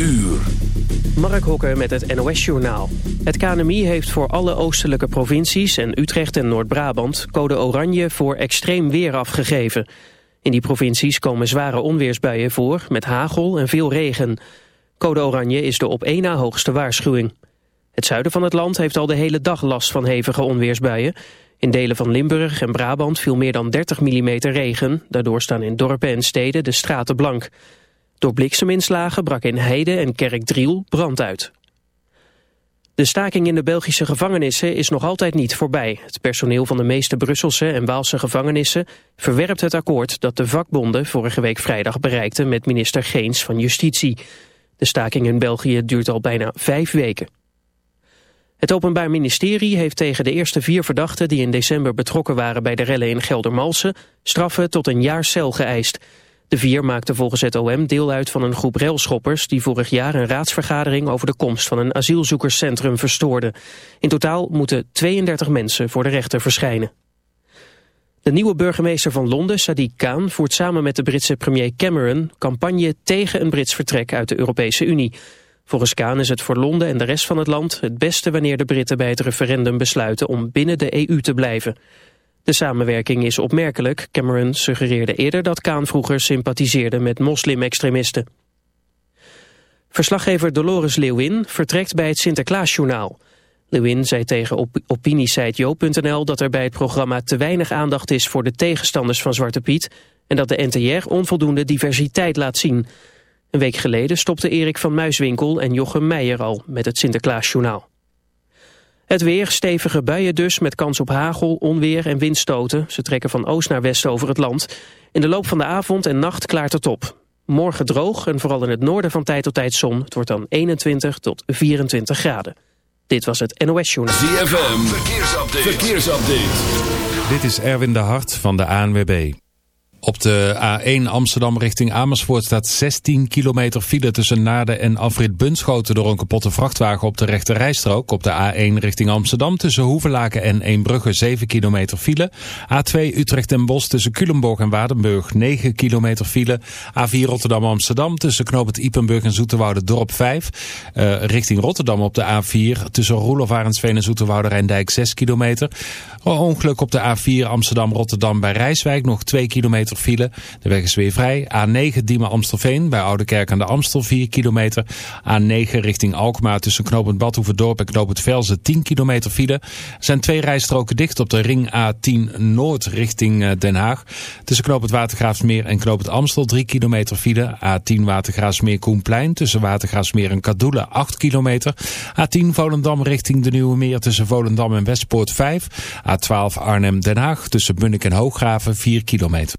uur. Mark Hokker met het NOS-journaal. Het KNMI heeft voor alle oostelijke provincies en Utrecht en Noord-Brabant... code oranje voor extreem weer afgegeven. In die provincies komen zware onweersbuien voor met hagel en veel regen. Code oranje is de op één na hoogste waarschuwing. Het zuiden van het land heeft al de hele dag last van hevige onweersbuien. In delen van Limburg en Brabant viel meer dan 30 mm regen. Daardoor staan in dorpen en steden de straten blank. Door blikseminslagen brak in Heide en Kerkdriel brand uit. De staking in de Belgische gevangenissen is nog altijd niet voorbij. Het personeel van de meeste Brusselse en Waalse gevangenissen verwerpt het akkoord dat de vakbonden vorige week vrijdag bereikten met minister Geens van Justitie. De staking in België duurt al bijna vijf weken. Het Openbaar Ministerie heeft tegen de eerste vier verdachten die in december betrokken waren bij de rellen in Geldermalsen straffen tot een jaar cel geëist. De vier maakten volgens het OM deel uit van een groep railschoppers... die vorig jaar een raadsvergadering over de komst van een asielzoekerscentrum verstoorden. In totaal moeten 32 mensen voor de rechter verschijnen. De nieuwe burgemeester van Londen, Sadiq Khan, voert samen met de Britse premier Cameron... campagne tegen een Brits vertrek uit de Europese Unie. Volgens Khan is het voor Londen en de rest van het land het beste wanneer de Britten bij het referendum besluiten om binnen de EU te blijven. De samenwerking is opmerkelijk. Cameron suggereerde eerder dat Kaan vroeger sympathiseerde met moslim-extremisten. Verslaggever Dolores Leeuwin vertrekt bij het Sinterklaasjournaal. Lewin zei tegen op dat er bij het programma te weinig aandacht is voor de tegenstanders van Zwarte Piet en dat de NTR onvoldoende diversiteit laat zien. Een week geleden stopte Erik van Muiswinkel en Jochem Meijer al met het Sinterklaasjournaal. Het weer, stevige buien dus, met kans op hagel, onweer en windstoten. Ze trekken van oost naar west over het land. In de loop van de avond en nacht klaart het op. Morgen droog en vooral in het noorden van tijd tot tijd zon. Het wordt dan 21 tot 24 graden. Dit was het NOS Journal. ZFM, verkeersupdate. verkeersupdate. Dit is Erwin de Hart van de ANWB. Op de A1 Amsterdam richting Amersfoort staat 16 kilometer file tussen Naarden en Afrit Bunschoten door een kapotte vrachtwagen op de rechte rijstrook. Op de A1 richting Amsterdam tussen Hoevelaken en Eembrugge 7 kilometer file. A2 Utrecht en Bos tussen Culemborg en Waardenburg 9 kilometer file. A4 Rotterdam Amsterdam tussen Knoop Ipenburg en Zoeterwoude Dorp 5. Uh, richting Rotterdam op de A4 tussen Roelof Arendsveen en Zoeterwoude Rijndijk 6 kilometer. Ongeluk op de A4 Amsterdam Rotterdam bij Rijswijk nog 2 kilometer De weg is weer vrij. A9 Diemen Amstelveen bij Oudekerk aan de Amstel 4 kilometer. A9 richting Alkmaar tussen knooppunt Badhoevedorp en knooppunt Velzen 10 kilometer file. Er zijn twee rijstroken dicht op de ring A10 Noord richting eh, Den Haag. Tussen knooppunt Watergraafsmeer en knooppunt Amstel 3 kilometer file. A10 Watergraafsmeer Koenplein tussen Watergraafsmeer en Kadoelen 8 kilometer. A10 Volendam richting de Nieuwe Meer tussen Volendam en Westpoort 5. A12 Arnhem Den Haag tussen Bunnik en Hooggraven 4 kilometer.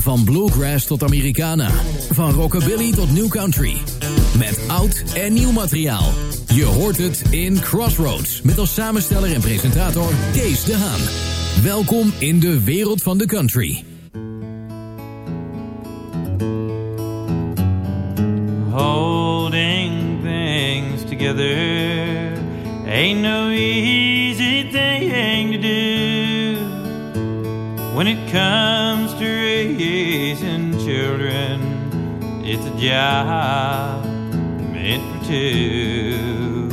Van bluegrass tot Americana. Van rockabilly tot new country. Met oud en nieuw materiaal. Je hoort het in Crossroads. Met als samensteller en presentator Kees de Haan. Welkom in de wereld van de country. holding things together ain't no easy thing to do when it comes to It's a job meant for two.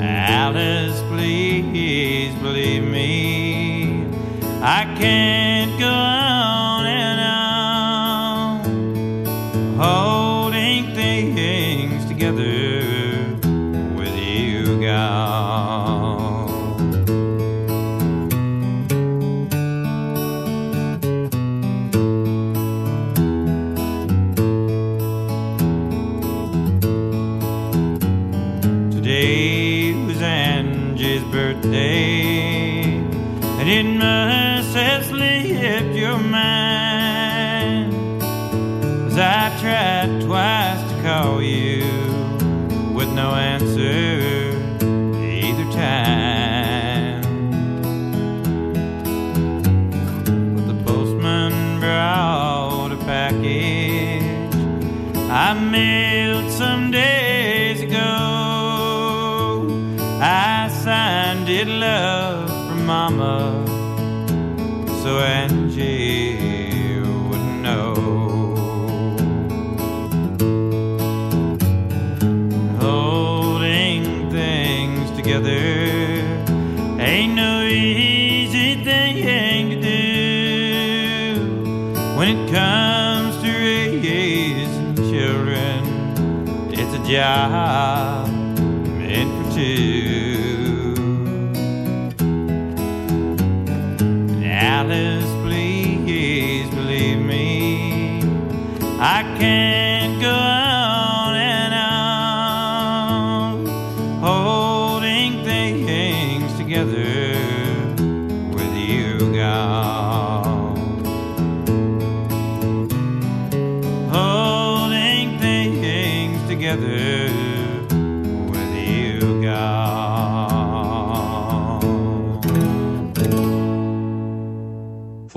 Alice, please believe me, I can't go. Must have your mind.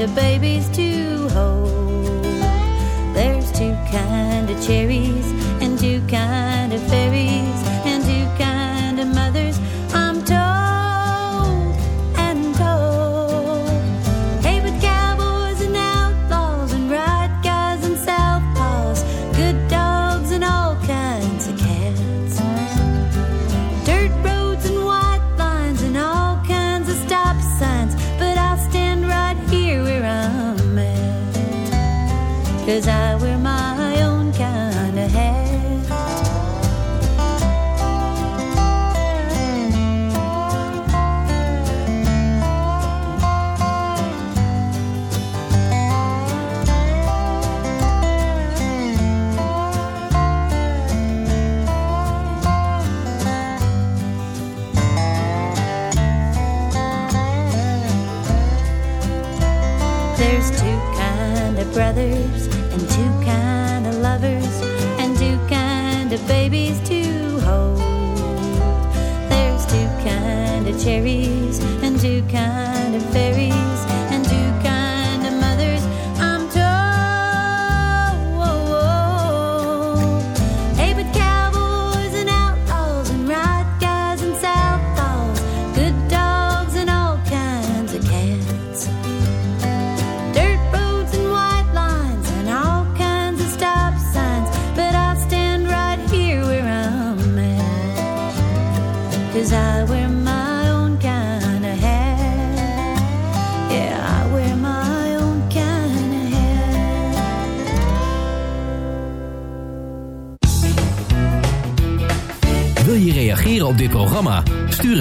Kind of babies to hold. There's two kind of cherries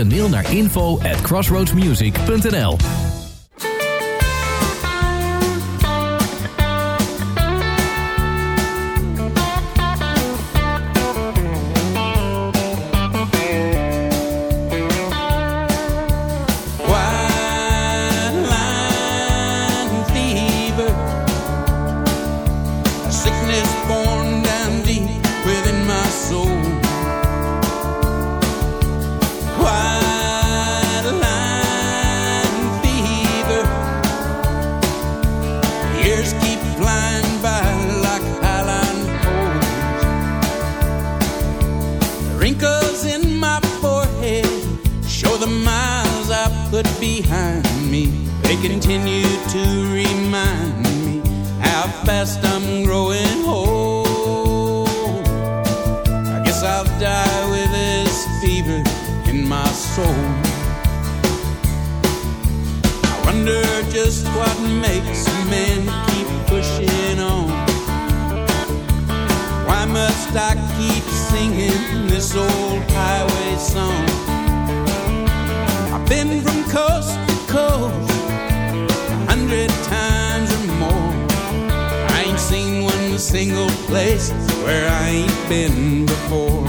een naar info at crossroadsmusic.nl behind me. They continue to remind me how fast I'm growing old. I guess I'll die with this fever in my soul. I wonder just what makes a man keep pushing on. Why must I keep singing this old highway song? Been from coast to coast a hundred times or more. I ain't seen one single place where I ain't been before.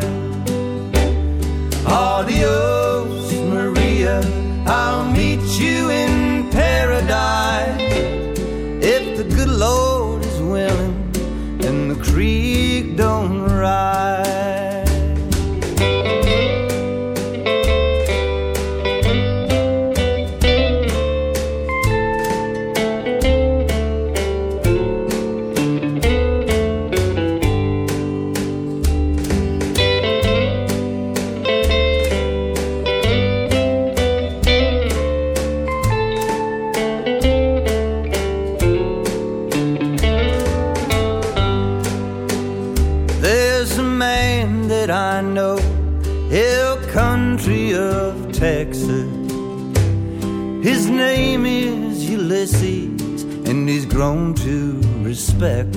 Adios,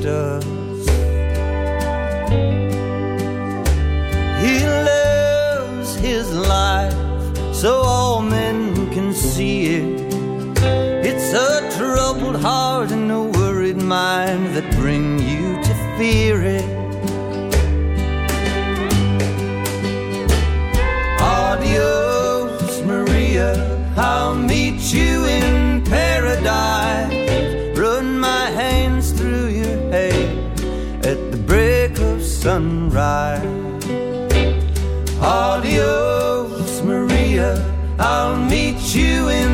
us. He lives his life so all men can see it. It's a troubled heart and a worried mind that bring you to fear it. Sunrise. Adios, Maria. I'll meet you in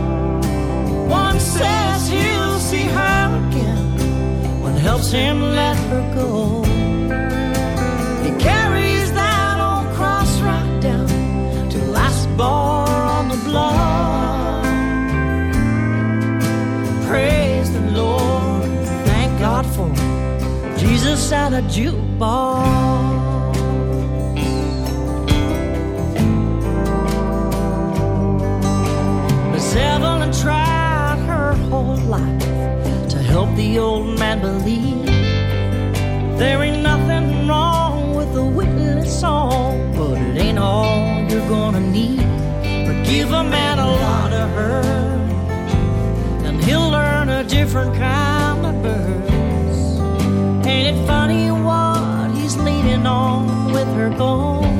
One says he'll see her again, one helps him let her go. He carries that old cross right down to the last bar on the block. Praise the Lord, thank God for Jesus and a jukebox. Tried her whole life to help the old man believe there ain't nothing wrong with a witness song, but it ain't all you're gonna need. But give a man a lot of her, and he'll learn a different kind of birds. Ain't it funny what he's leaning on with her gone?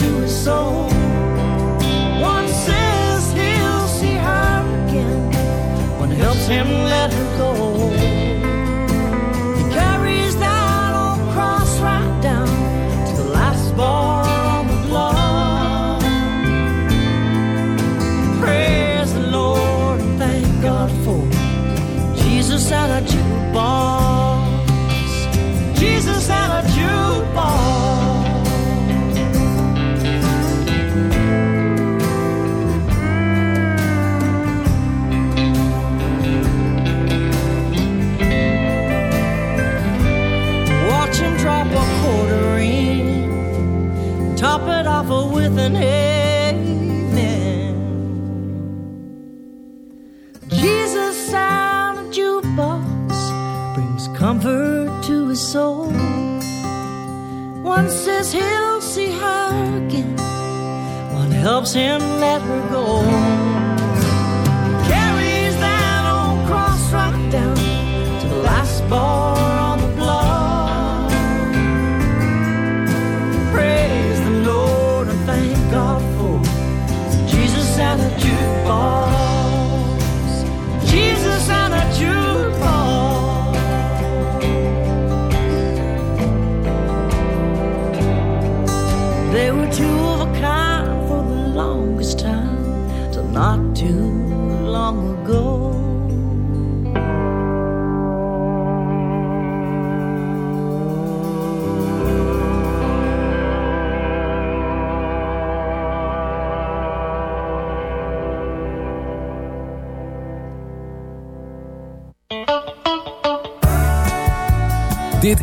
To his soul. One says he'll see her again, one helps him let her go. Amen. Jesus and a jukebox brings comfort to his soul. One says he'll see her again, one helps him let her go.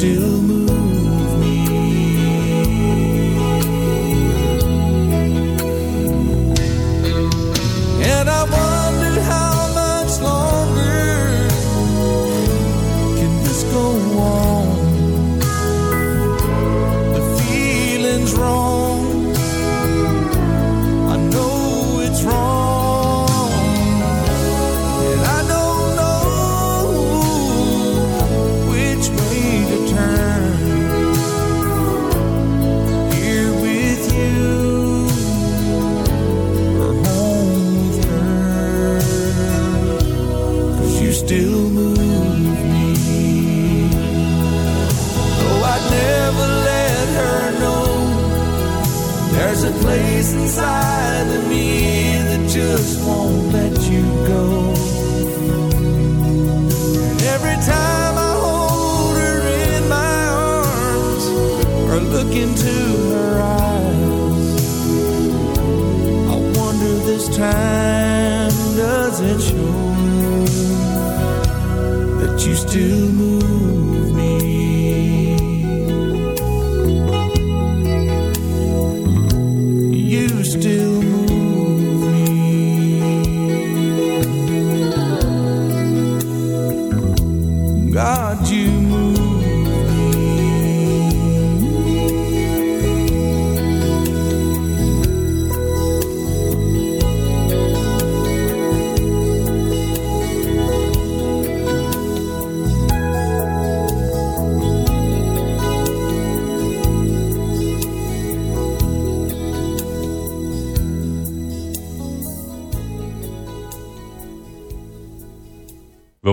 still moving. inside of me that just won't let you go. Every time I hold her in my arms or look into her eyes, I wonder this time does it show that you still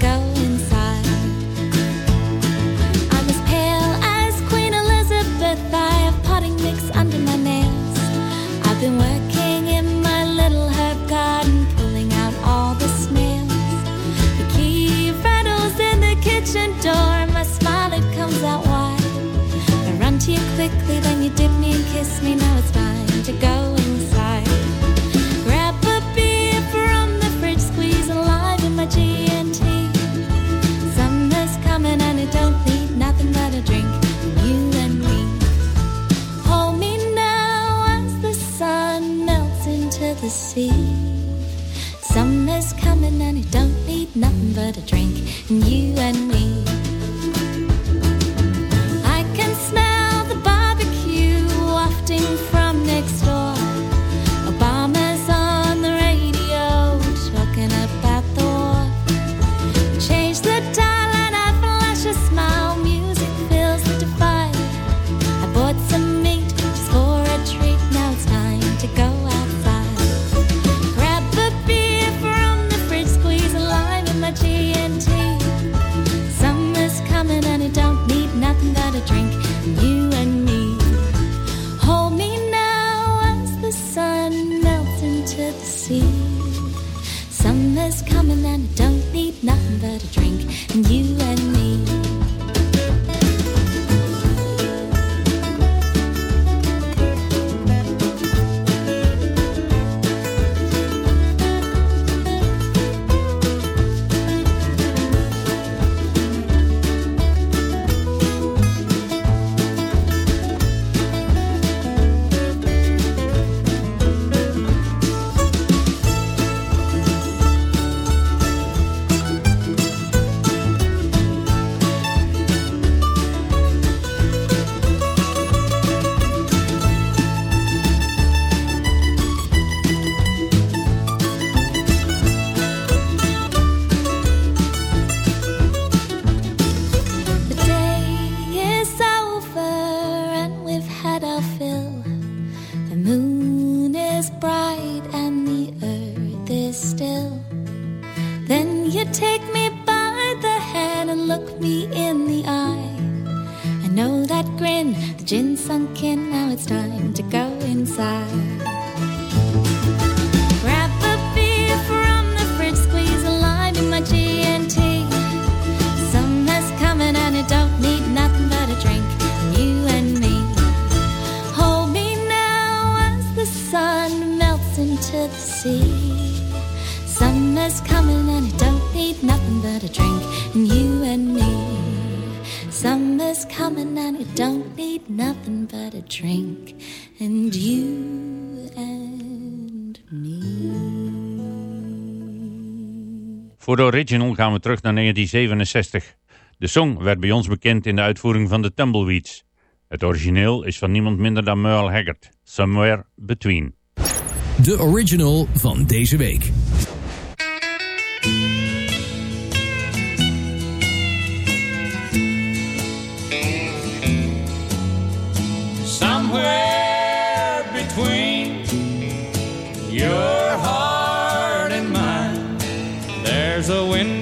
kau. the sea. Summer's coming and you don't need nothing but a drink, and you and me. now it's time to go inside. Voor de original gaan we terug naar 1967. De song werd bij ons bekend in de uitvoering van de Tumbleweeds. Het origineel is van niemand minder dan Merle Haggard, Somewhere Between. De original van deze week.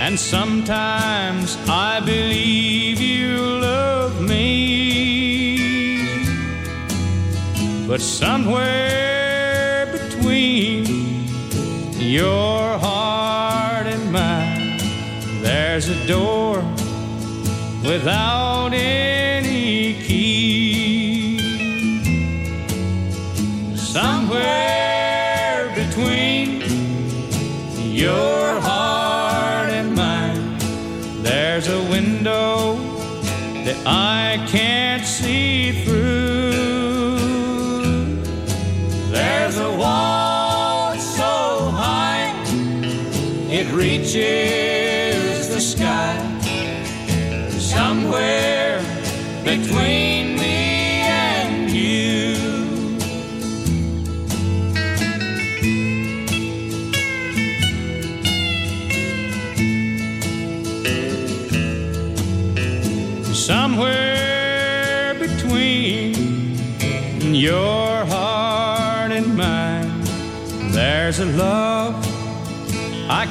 And sometimes I believe you love me. But somewhere between your heart and mine, there's a door without any I can't see through. There's a wall so high it reaches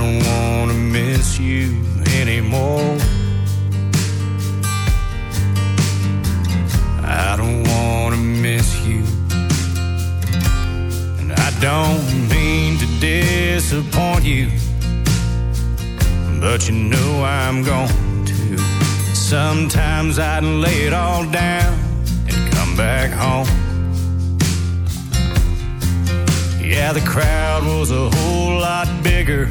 Don't want to miss you anymore. I don't want to miss you. And I don't mean to disappoint you. But you know I'm going to. Sometimes I'd lay it all down and come back home. Yeah, the crowd was a whole lot bigger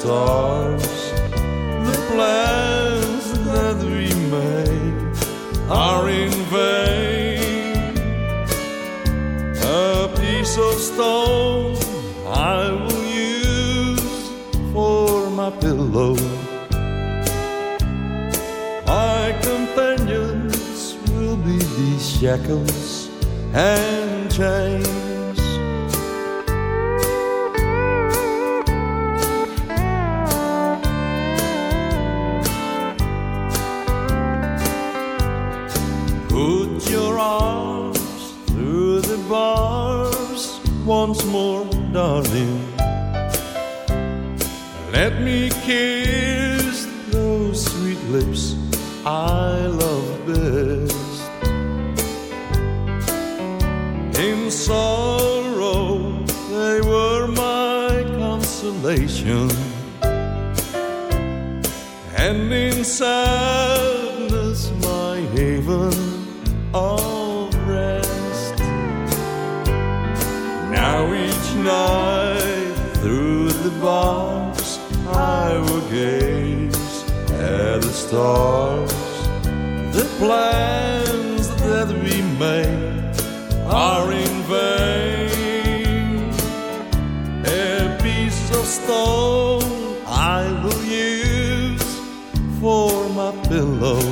stars, the plans that we made are in vain. A piece of stone I will use for my pillow. My companions will be shackles and chains. once more, darling. Let me kiss those sweet lips I love best. In sorrow, they were my consolation, and in sadness box, I will gaze at the stars. The plans that we make are in vain. A piece of stone I will use for my pillow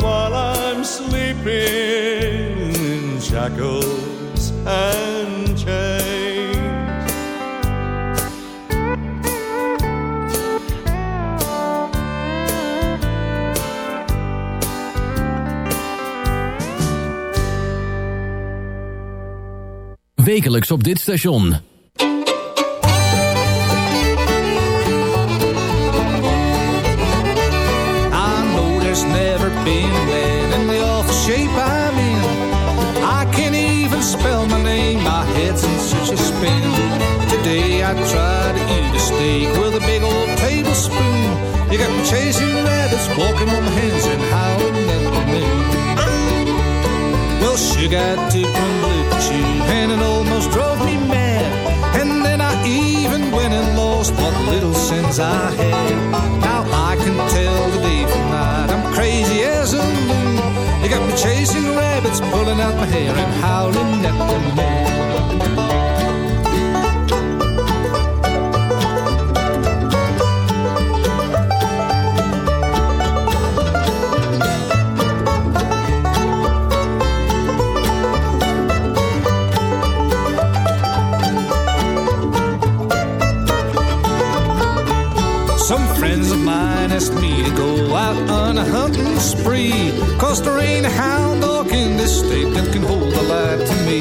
while I'm sleeping in shackles. Wekelijks op dit station. I know there's never been a in the awful shape I'm in. I can't even spell my name, my head's in such a spin. Today I tried to eat a steak with a big old tablespoon. You got me chasing rabbits, walking on my hands and howling at the moon. Well, sugar took sense I. Now I can tell the day from night. I'm crazy as a loon. You got me chasing rabbits, pulling out my hair and howling at the moon. Asked me to go out on a hunting spree. Cause there ain't a hound dog in this state that can hold a light to me.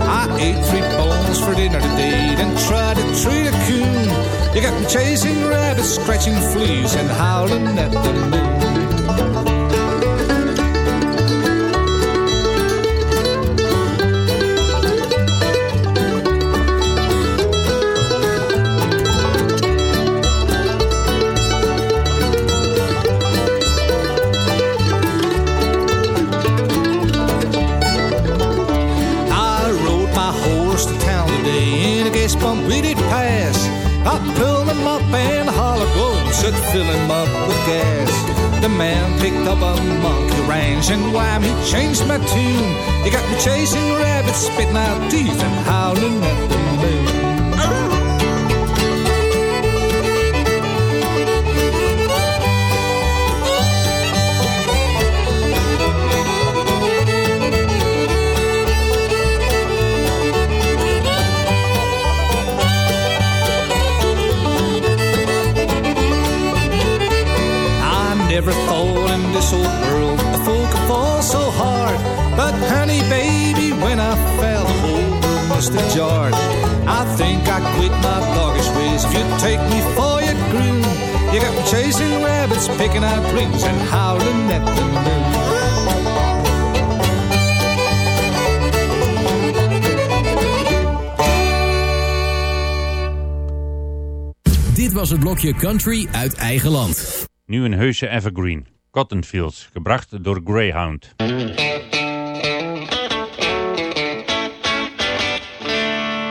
I ate three bones for dinner today, then tried to treat a coon. You got me chasing rabbits, scratching fleas, and howling at the moon. Fill him up with gas. The man picked up a monkey ranch and wham, he changed my tune. He got me chasing rabbits, spitting out teeth and howling at have jarred. I think I quit my doggish ways. If you take me for your groom, you got me chasing rabbits, picking out rings, and howling at the moon. Dit was het blokje Country uit eigen land. Nu een heuse evergreen. Cotton Fields, gebracht door Greyhound.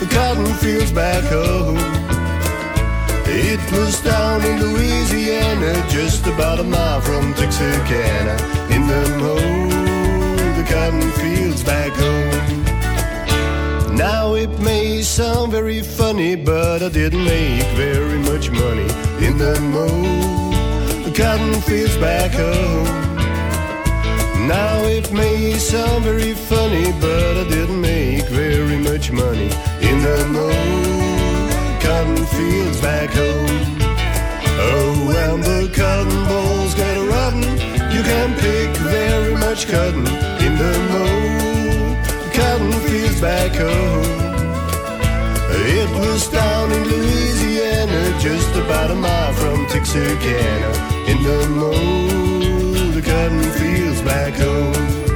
the cotton fields back home. It was down in Louisiana, just about a mile from Texarkana. In the mow, the cotton fields back home. Now it may sound very funny, but I didn't make very much money in the mow, the cotton fields back home. Now it may sound very funny, but I didn't make very much money the mow, cotton fields back home. Oh, when the cotton balls get rotten, you can pick very much cotton in the mow, cotton fields back home. It was down in Louisiana, just about a mile from Texarkana, in the mow, the cotton fields back home.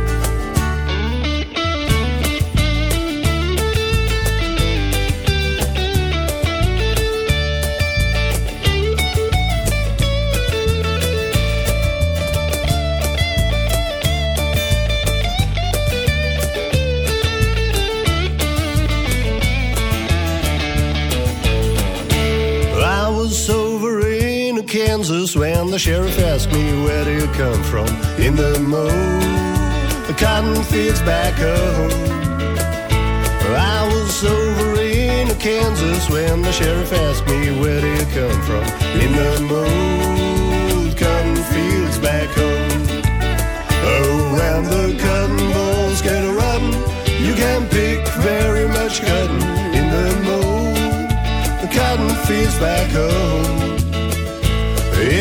The sheriff asked me where do you come from in the mow the cotton fields back home. I was over in Kansas when the sheriff asked me where do you come from. In the mold cotton fields back home. Oh, and the cotton balls get rotten. You can pick very much cotton in the mold. The cotton fields back home.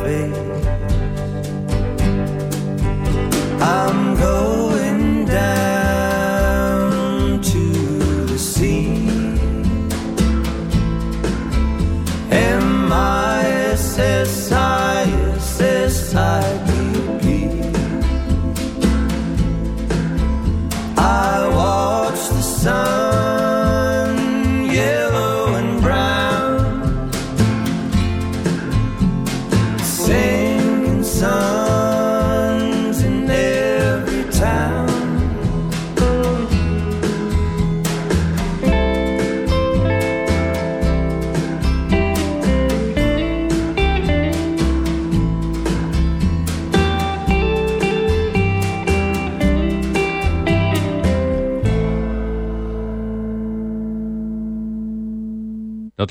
face. I'm